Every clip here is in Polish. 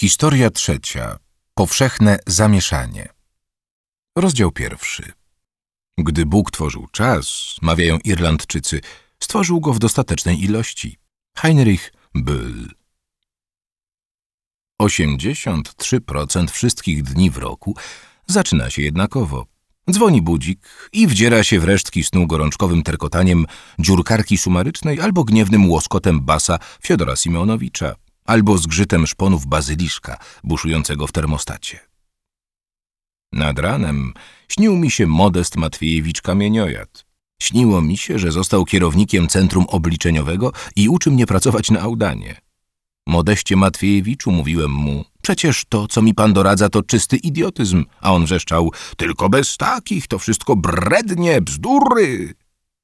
Historia trzecia. Powszechne zamieszanie. Rozdział pierwszy. Gdy Bóg tworzył czas, mawiają Irlandczycy, stworzył go w dostatecznej ilości. Heinrich Böll. 83% wszystkich dni w roku zaczyna się jednakowo. Dzwoni budzik i wdziera się w resztki snu gorączkowym terkotaniem dziurkarki sumarycznej albo gniewnym łoskotem basa Fiodora Simeonowicza albo zgrzytem szponów bazyliszka buszującego w termostacie. Nad ranem śnił mi się Modest Matwiejewicz Kamieniojad. Śniło mi się, że został kierownikiem Centrum Obliczeniowego i uczy mnie pracować na Audanie. Modeście Matwiejewiczu mówiłem mu, przecież to, co mi pan doradza, to czysty idiotyzm, a on wrzeszczał, tylko bez takich, to wszystko brednie, bzdury.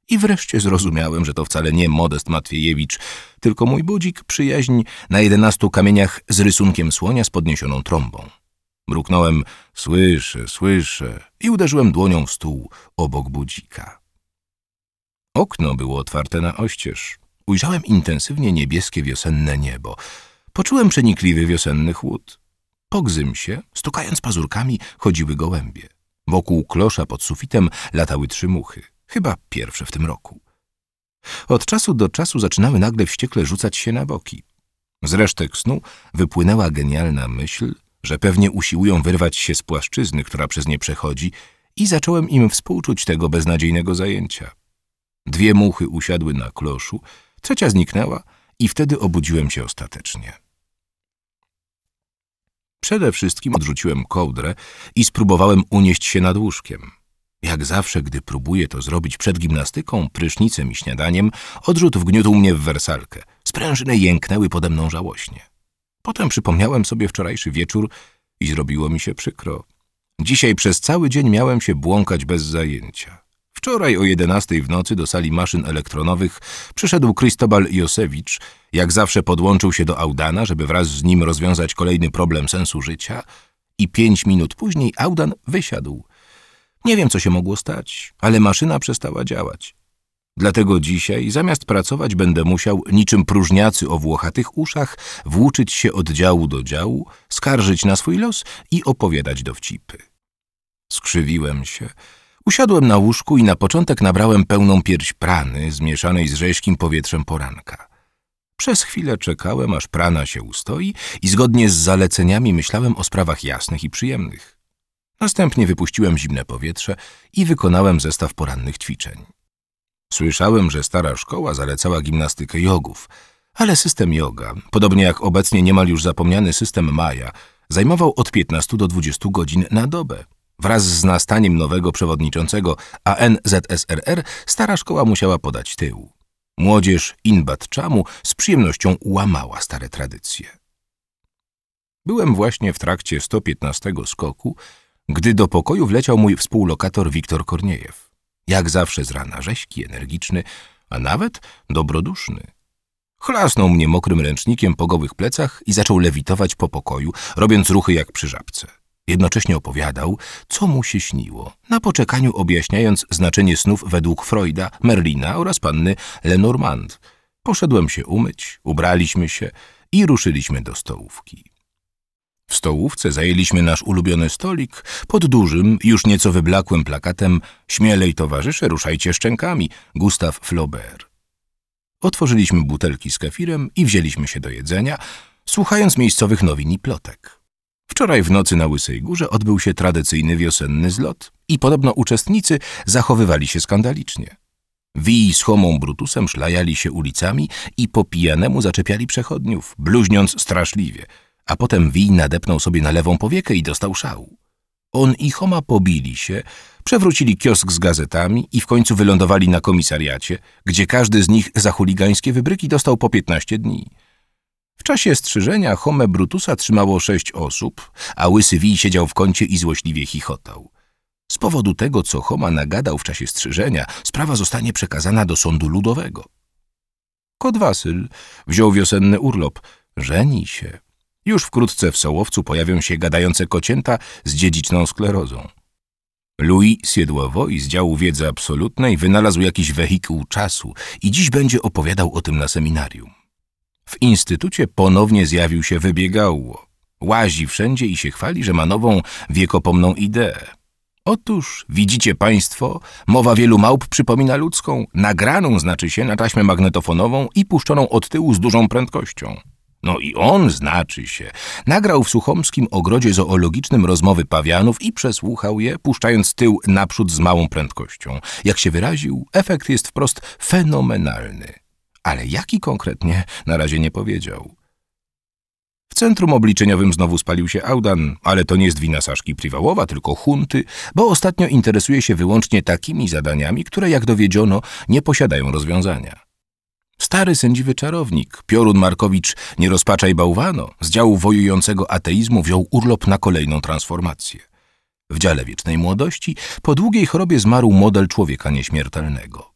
I wreszcie zrozumiałem, że to wcale nie Modest Matwiejewicz, tylko mój budzik przyjaźń na jedenastu kamieniach z rysunkiem słonia z podniesioną trąbą. Mruknąłem, słyszę, słyszę i uderzyłem dłonią w stół obok budzika. Okno było otwarte na oścież. Ujrzałem intensywnie niebieskie wiosenne niebo. Poczułem przenikliwy wiosenny chłód. Po gzymsie, stukając pazurkami, chodziły gołębie. Wokół klosza pod sufitem latały trzy muchy. Chyba pierwsze w tym roku. Od czasu do czasu zaczynały nagle wściekle rzucać się na boki. Z resztek snu wypłynęła genialna myśl, że pewnie usiłują wyrwać się z płaszczyzny, która przez nie przechodzi i zacząłem im współczuć tego beznadziejnego zajęcia. Dwie muchy usiadły na kloszu, trzecia zniknęła i wtedy obudziłem się ostatecznie. Przede wszystkim odrzuciłem kołdrę i spróbowałem unieść się nad łóżkiem. Jak zawsze, gdy próbuję to zrobić przed gimnastyką, prysznicem i śniadaniem, odrzut wgniótł mnie w wersalkę. Sprężyny jęknęły pode mną żałośnie. Potem przypomniałem sobie wczorajszy wieczór i zrobiło mi się przykro. Dzisiaj przez cały dzień miałem się błąkać bez zajęcia. Wczoraj o jedenastej w nocy do sali maszyn elektronowych przyszedł Krystobal Josewicz. Jak zawsze podłączył się do Audana, żeby wraz z nim rozwiązać kolejny problem sensu życia i pięć minut później Audan wysiadł – nie wiem, co się mogło stać, ale maszyna przestała działać. Dlatego dzisiaj, zamiast pracować, będę musiał, niczym próżniacy o włochatych uszach, włóczyć się od działu do działu, skarżyć na swój los i opowiadać dowcipy. Skrzywiłem się. Usiadłem na łóżku i na początek nabrałem pełną pierś prany, zmieszanej z rzeźkim powietrzem poranka. Przez chwilę czekałem, aż prana się ustoi i zgodnie z zaleceniami myślałem o sprawach jasnych i przyjemnych. Następnie wypuściłem zimne powietrze i wykonałem zestaw porannych ćwiczeń. Słyszałem, że stara szkoła zalecała gimnastykę jogów, ale system yoga, podobnie jak obecnie niemal już zapomniany system Maja, zajmował od 15 do 20 godzin na dobę. Wraz z nastaniem nowego przewodniczącego ANZSRR stara szkoła musiała podać tył. Młodzież Inbat Czamu z przyjemnością łamała stare tradycje. Byłem właśnie w trakcie 115 skoku, gdy do pokoju wleciał mój współlokator Wiktor Korniejew. Jak zawsze z rana rześki, energiczny, a nawet dobroduszny. Chlasnął mnie mokrym ręcznikiem po gołych plecach i zaczął lewitować po pokoju, robiąc ruchy jak przy żabce. Jednocześnie opowiadał, co mu się śniło, na poczekaniu objaśniając znaczenie snów według Freuda, Merlina oraz panny Lenormand. Poszedłem się umyć, ubraliśmy się i ruszyliśmy do stołówki. W stołówce zajęliśmy nasz ulubiony stolik pod dużym, już nieco wyblakłym plakatem Śmielej towarzysze, ruszajcie szczękami, Gustav Flaubert. Otworzyliśmy butelki z kefirem i wzięliśmy się do jedzenia, słuchając miejscowych nowin i plotek. Wczoraj w nocy na Łysej Górze odbył się tradycyjny wiosenny zlot i podobno uczestnicy zachowywali się skandalicznie. Wii z homą Brutusem szlajali się ulicami i po pijanemu zaczepiali przechodniów, bluźniąc straszliwie – a potem Wi nadepnął sobie na lewą powiekę i dostał szału. On i Homa pobili się, przewrócili kiosk z gazetami i w końcu wylądowali na komisariacie, gdzie każdy z nich za chuligańskie wybryki dostał po 15 dni. W czasie strzyżenia Home Brutusa trzymało sześć osób, a łysy Wi siedział w kącie i złośliwie chichotał. Z powodu tego, co Homa nagadał w czasie strzyżenia, sprawa zostanie przekazana do sądu ludowego. Kot Wasyl wziął wiosenny urlop, żeni się. Już wkrótce w Sołowcu pojawią się gadające kocięta z dziedziczną sklerozą. Louis Siedłowo z działu wiedzy absolutnej wynalazł jakiś wehikuł czasu i dziś będzie opowiadał o tym na seminarium. W instytucie ponownie zjawił się wybiegało. Łazi wszędzie i się chwali, że ma nową, wiekopomną ideę. Otóż, widzicie państwo, mowa wielu małp przypomina ludzką, nagraną znaczy się na taśmę magnetofonową i puszczoną od tyłu z dużą prędkością. No i on, znaczy się, nagrał w Suchomskim ogrodzie zoologicznym rozmowy pawianów i przesłuchał je, puszczając tył naprzód z małą prędkością. Jak się wyraził, efekt jest wprost fenomenalny. Ale jaki konkretnie, na razie nie powiedział. W centrum obliczeniowym znowu spalił się Audan, ale to nie jest wina Saszki Priwałowa, tylko hunty, bo ostatnio interesuje się wyłącznie takimi zadaniami, które, jak dowiedziono, nie posiadają rozwiązania. Stary sędziwy czarownik, Piorun Markowicz Nie rozpaczaj bałwano, z działu wojującego ateizmu wziął urlop na kolejną transformację. W dziale wiecznej młodości po długiej chorobie zmarł model człowieka nieśmiertelnego.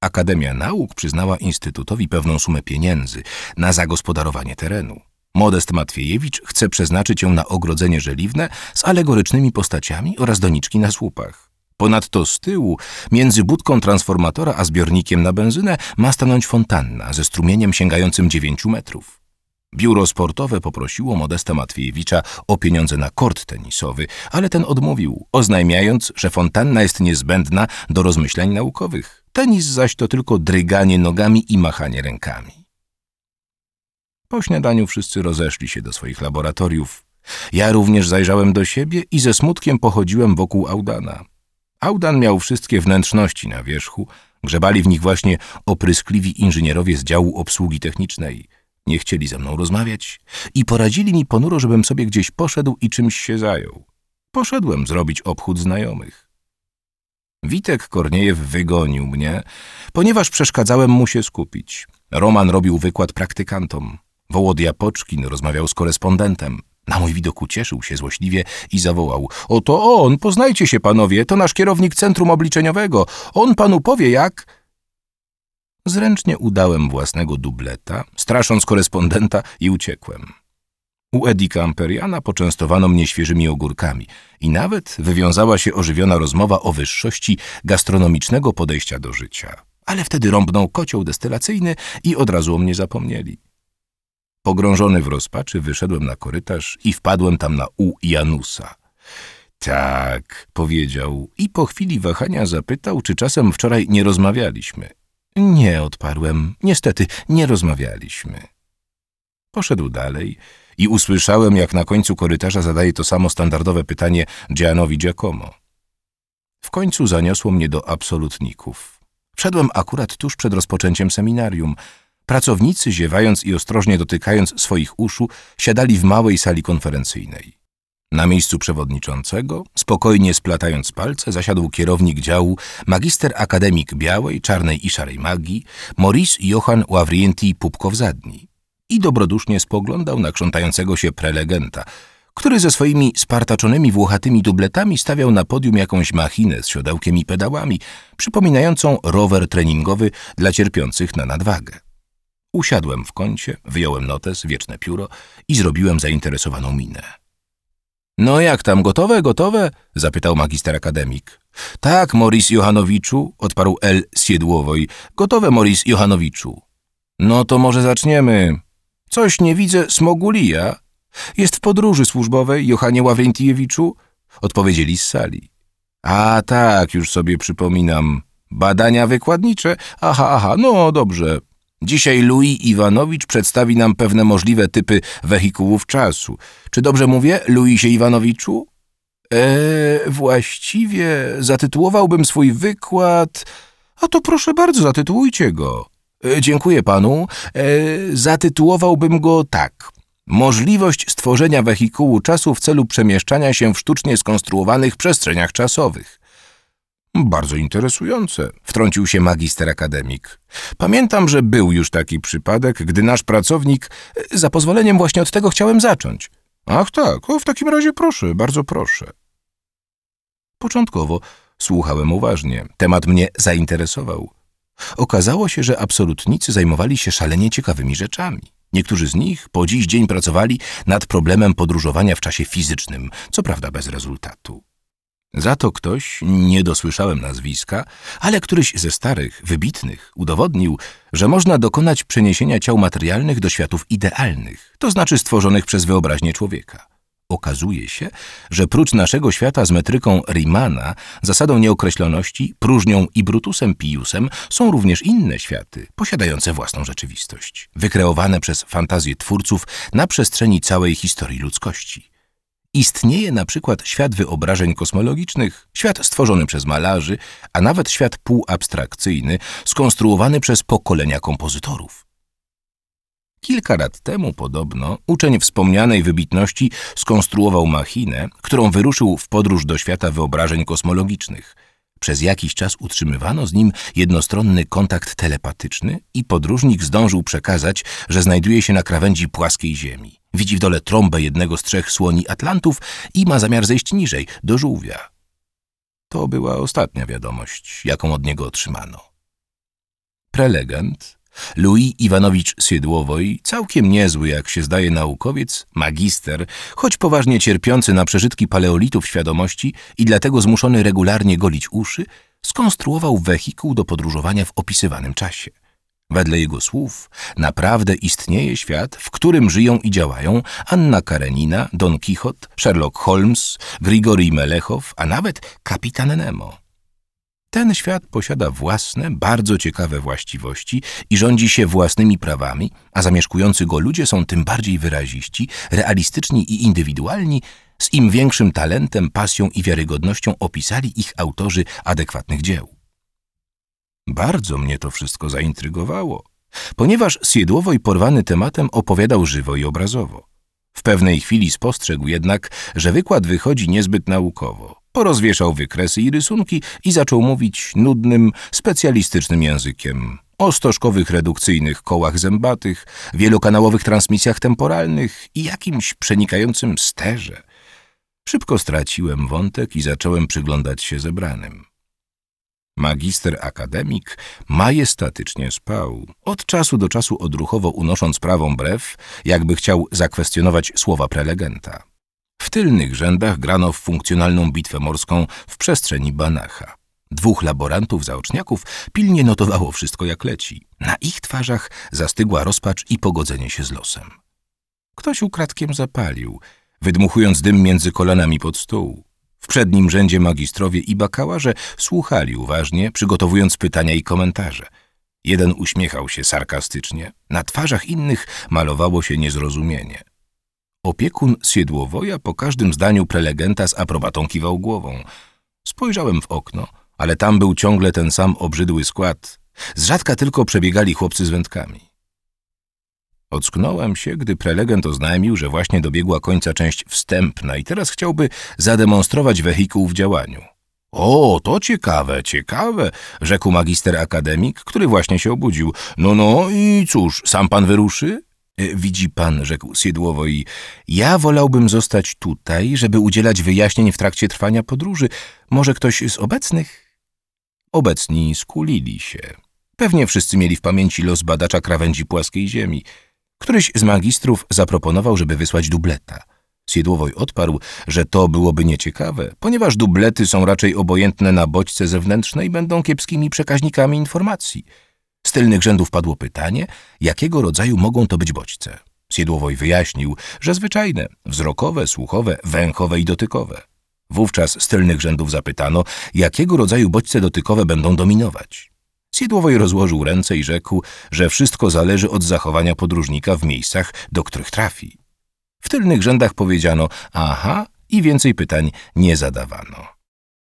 Akademia Nauk przyznała Instytutowi pewną sumę pieniędzy na zagospodarowanie terenu. Modest Matwiejewicz chce przeznaczyć ją na ogrodzenie żeliwne z alegorycznymi postaciami oraz doniczki na słupach. Ponadto z tyłu, między budką transformatora a zbiornikiem na benzynę, ma stanąć fontanna ze strumieniem sięgającym 9 metrów. Biuro sportowe poprosiło Modesta Matwiejewicza o pieniądze na kort tenisowy, ale ten odmówił, oznajmiając, że fontanna jest niezbędna do rozmyślań naukowych. Tenis zaś to tylko dryganie nogami i machanie rękami. Po śniadaniu wszyscy rozeszli się do swoich laboratoriów. Ja również zajrzałem do siebie i ze smutkiem pochodziłem wokół Audana. Audan miał wszystkie wnętrzności na wierzchu, grzebali w nich właśnie opryskliwi inżynierowie z działu obsługi technicznej. Nie chcieli ze mną rozmawiać i poradzili mi ponuro, żebym sobie gdzieś poszedł i czymś się zajął. Poszedłem zrobić obchód znajomych. Witek Korniejew wygonił mnie, ponieważ przeszkadzałem mu się skupić. Roman robił wykład praktykantom. Wołodia Poczkin rozmawiał z korespondentem. Na mój widok ucieszył się złośliwie i zawołał. Oto on, poznajcie się panowie, to nasz kierownik Centrum Obliczeniowego. On panu powie jak... Zręcznie udałem własnego dubleta, strasząc korespondenta i uciekłem. U Edika Amperiana poczęstowano mnie świeżymi ogórkami i nawet wywiązała się ożywiona rozmowa o wyższości gastronomicznego podejścia do życia. Ale wtedy rąbnął kocioł destylacyjny i od razu o mnie zapomnieli. Pogrążony w rozpaczy wyszedłem na korytarz i wpadłem tam na U Janusa. Tak, powiedział i po chwili wahania zapytał, czy czasem wczoraj nie rozmawialiśmy. Nie, odparłem. Niestety, nie rozmawialiśmy. Poszedł dalej i usłyszałem, jak na końcu korytarza zadaje to samo standardowe pytanie Gianowi Giacomo. W końcu zaniosło mnie do absolutników. Wszedłem akurat tuż przed rozpoczęciem seminarium – Pracownicy, ziewając i ostrożnie dotykając swoich uszu, siadali w małej sali konferencyjnej. Na miejscu przewodniczącego, spokojnie splatając palce, zasiadł kierownik działu, magister akademik białej, czarnej i szarej magii, Maurice Johann Ławrienti Pupkow-Zadni i dobrodusznie spoglądał na krzątającego się prelegenta, który ze swoimi spartaczonymi włochatymi dubletami stawiał na podium jakąś machinę z siodełkiem i pedałami, przypominającą rower treningowy dla cierpiących na nadwagę. Usiadłem w kącie, wyjąłem notes, wieczne pióro i zrobiłem zainteresowaną minę. No jak tam, gotowe, gotowe? zapytał magister akademik. Tak, Moris Johanowiczu, odparł L. Siedłowoj. Gotowe, Moris Johanowiczu. No to może zaczniemy. Coś nie widzę, Smogulija. Jest w podróży służbowej, Johanie Ławrentiewiczu? Odpowiedzieli z sali. A tak, już sobie przypominam. Badania wykładnicze? Aha, aha, no dobrze. Dzisiaj Louis Iwanowicz przedstawi nam pewne możliwe typy wehikułów czasu. Czy dobrze mówię, Luisie Iwanowiczu? Eee, właściwie zatytułowałbym swój wykład... A to proszę bardzo, zatytułujcie go. E, dziękuję panu. E, zatytułowałbym go tak. Możliwość stworzenia wehikułu czasu w celu przemieszczania się w sztucznie skonstruowanych przestrzeniach czasowych. Bardzo interesujące, wtrącił się magister akademik. Pamiętam, że był już taki przypadek, gdy nasz pracownik. Za pozwoleniem właśnie od tego chciałem zacząć. Ach tak, o, w takim razie proszę, bardzo proszę. Początkowo słuchałem uważnie. Temat mnie zainteresował. Okazało się, że absolutnicy zajmowali się szalenie ciekawymi rzeczami. Niektórzy z nich po dziś dzień pracowali nad problemem podróżowania w czasie fizycznym, co prawda bez rezultatu. Za to ktoś, nie dosłyszałem nazwiska, ale któryś ze starych, wybitnych, udowodnił, że można dokonać przeniesienia ciał materialnych do światów idealnych, to znaczy stworzonych przez wyobraźnię człowieka. Okazuje się, że prócz naszego świata z metryką Riemanna, zasadą nieokreśloności, próżnią i Brutusem Piusem są również inne światy, posiadające własną rzeczywistość, wykreowane przez fantazję twórców na przestrzeni całej historii ludzkości. Istnieje na przykład świat wyobrażeń kosmologicznych, świat stworzony przez malarzy, a nawet świat półabstrakcyjny, skonstruowany przez pokolenia kompozytorów. Kilka lat temu podobno uczeń wspomnianej wybitności skonstruował machinę, którą wyruszył w podróż do świata wyobrażeń kosmologicznych. Przez jakiś czas utrzymywano z nim jednostronny kontakt telepatyczny i podróżnik zdążył przekazać, że znajduje się na krawędzi płaskiej Ziemi. Widzi w dole trąbę jednego z trzech słoni Atlantów i ma zamiar zejść niżej, do żółwia. To była ostatnia wiadomość, jaką od niego otrzymano. Prelegent, Louis Iwanowicz Siedłowoj, całkiem niezły, jak się zdaje naukowiec, magister, choć poważnie cierpiący na przeżytki paleolitów świadomości i dlatego zmuszony regularnie golić uszy, skonstruował wehikuł do podróżowania w opisywanym czasie. Wedle jego słów, naprawdę istnieje świat, w którym żyją i działają Anna Karenina, Don Quixote, Sherlock Holmes, Grigory Melechow, a nawet kapitan Nemo. Ten świat posiada własne, bardzo ciekawe właściwości i rządzi się własnymi prawami, a zamieszkujący go ludzie są tym bardziej wyraziści, realistyczni i indywidualni, z im większym talentem, pasją i wiarygodnością opisali ich autorzy adekwatnych dzieł. Bardzo mnie to wszystko zaintrygowało, ponieważ Siedłowoj porwany tematem opowiadał żywo i obrazowo. W pewnej chwili spostrzegł jednak, że wykład wychodzi niezbyt naukowo. Porozwieszał wykresy i rysunki i zaczął mówić nudnym, specjalistycznym językiem. O stożkowych redukcyjnych kołach zębatych, wielokanałowych transmisjach temporalnych i jakimś przenikającym sterze. Szybko straciłem wątek i zacząłem przyglądać się zebranym. Magister akademik majestatycznie spał, od czasu do czasu odruchowo unosząc prawą brew, jakby chciał zakwestionować słowa prelegenta. W tylnych rzędach grano w funkcjonalną bitwę morską w przestrzeni Banacha. Dwóch laborantów zaoczniaków pilnie notowało wszystko jak leci. Na ich twarzach zastygła rozpacz i pogodzenie się z losem. Ktoś ukradkiem zapalił, wydmuchując dym między kolanami pod stół. W przednim rzędzie magistrowie i bakałarze słuchali uważnie, przygotowując pytania i komentarze. Jeden uśmiechał się sarkastycznie, na twarzach innych malowało się niezrozumienie. Opiekun Siedłowoja po każdym zdaniu prelegenta z aprobatą kiwał głową. Spojrzałem w okno, ale tam był ciągle ten sam obrzydły skład. Z rzadka tylko przebiegali chłopcy z wędkami. Ocknąłem się, gdy prelegent oznajmił, że właśnie dobiegła końca część wstępna i teraz chciałby zademonstrować wehikuł w działaniu. O, to ciekawe, ciekawe, rzekł magister akademik, który właśnie się obudził. No, no i cóż, sam pan wyruszy? E, widzi pan, rzekł Siedłowo i ja wolałbym zostać tutaj, żeby udzielać wyjaśnień w trakcie trwania podróży. Może ktoś z obecnych? Obecni skulili się. Pewnie wszyscy mieli w pamięci los badacza krawędzi płaskiej ziemi. Któryś z magistrów zaproponował, żeby wysłać dubleta. Siedłowoj odparł, że to byłoby nieciekawe, ponieważ dublety są raczej obojętne na bodźce zewnętrzne i będą kiepskimi przekaźnikami informacji. Z tylnych rzędów padło pytanie, jakiego rodzaju mogą to być bodźce. Siedłowoj wyjaśnił, że zwyczajne, wzrokowe, słuchowe, węchowe i dotykowe. Wówczas z tylnych rzędów zapytano, jakiego rodzaju bodźce dotykowe będą dominować. Siedłowoj rozłożył ręce i rzekł, że wszystko zależy od zachowania podróżnika w miejscach, do których trafi. W tylnych rzędach powiedziano aha i więcej pytań nie zadawano.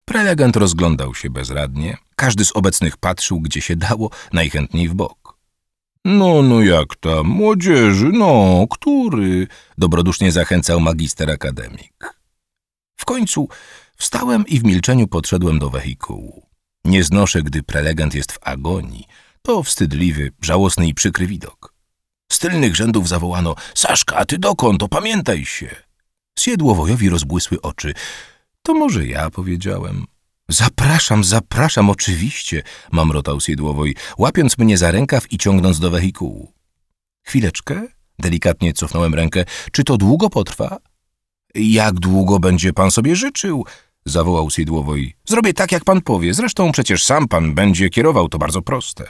Prelegent rozglądał się bezradnie, każdy z obecnych patrzył, gdzie się dało, najchętniej w bok. No, no jak tam, młodzieży, no, który? Dobrodusznie zachęcał magister akademik. W końcu wstałem i w milczeniu podszedłem do wehikułu. Nie znoszę, gdy prelegent jest w agonii. To wstydliwy, żałosny i przykry widok. Z tylnych rzędów zawołano – Saszka, a ty dokąd? Opamiętaj się! Siedłowojowi rozbłysły oczy. To może ja, powiedziałem. Zapraszam, zapraszam, oczywiście, mamrotał Siedłowoj, łapiąc mnie za rękaw i ciągnąc do wehikułu. Chwileczkę, delikatnie cofnąłem rękę. Czy to długo potrwa? Jak długo będzie pan sobie życzył? zawołał Sidłowoj. Zrobię tak, jak pan powie. Zresztą przecież sam pan będzie kierował, to bardzo proste.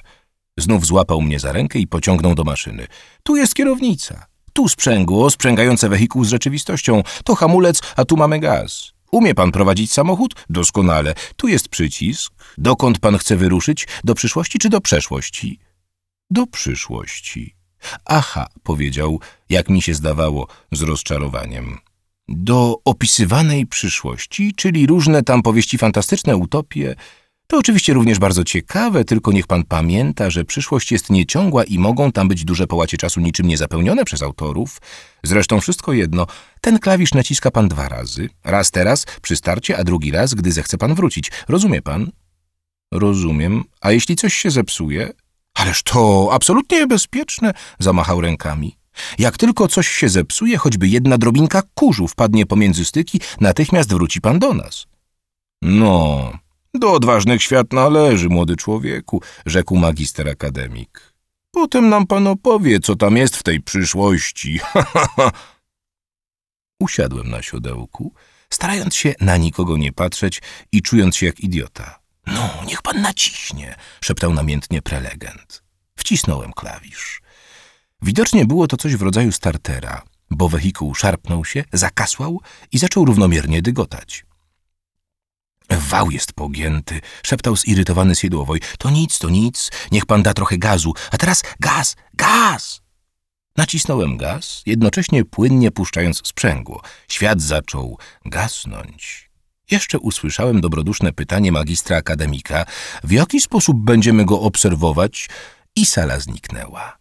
Znów złapał mnie za rękę i pociągnął do maszyny. Tu jest kierownica. Tu sprzęgło, sprzęgające wehikuł z rzeczywistością. To hamulec, a tu mamy gaz. Umie pan prowadzić samochód? Doskonale. Tu jest przycisk. Dokąd pan chce wyruszyć? Do przyszłości czy do przeszłości? Do przyszłości. Aha, powiedział, jak mi się zdawało, z rozczarowaniem. Do opisywanej przyszłości, czyli różne tam powieści fantastyczne, utopie. To oczywiście również bardzo ciekawe, tylko niech pan pamięta, że przyszłość jest nieciągła i mogą tam być duże połacie czasu niczym niezapełnione przez autorów. Zresztą wszystko jedno, ten klawisz naciska pan dwa razy. Raz teraz, przy starcie, a drugi raz, gdy zechce pan wrócić. Rozumie pan? Rozumiem. A jeśli coś się zepsuje? Ależ to absolutnie niebezpieczne, zamachał rękami. Jak tylko coś się zepsuje, choćby jedna drobinka kurzu wpadnie pomiędzy styki, natychmiast wróci pan do nas. No, do odważnych świat należy, młody człowieku, rzekł magister akademik. Potem nam pan opowie, co tam jest w tej przyszłości. Usiadłem na siodełku, starając się na nikogo nie patrzeć i czując się jak idiota. No, niech pan naciśnie, szeptał namiętnie prelegent. Wcisnąłem klawisz. Widocznie było to coś w rodzaju startera, bo wehikuł szarpnął się, zakasłał i zaczął równomiernie dygotać. Wał jest pogięty, szeptał zirytowany Siedłowoj. To nic, to nic, niech pan da trochę gazu. A teraz gaz, gaz! Nacisnąłem gaz, jednocześnie płynnie puszczając sprzęgło. Świat zaczął gasnąć. Jeszcze usłyszałem dobroduszne pytanie magistra akademika, w jaki sposób będziemy go obserwować i sala zniknęła.